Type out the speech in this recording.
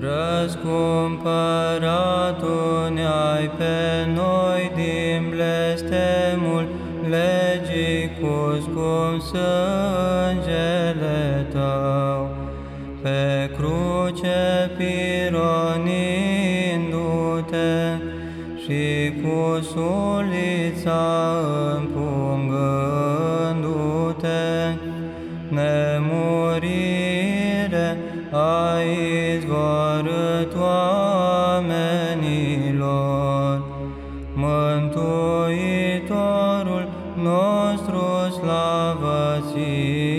Răscumpăratul ne-ai pe noi din blestemul legii cu scump sângele Tău. Pe cruce pironindu-te și cu sulița împungându-te, nemurire a izvorât oamenilor. Mântuitorul nostru slavății.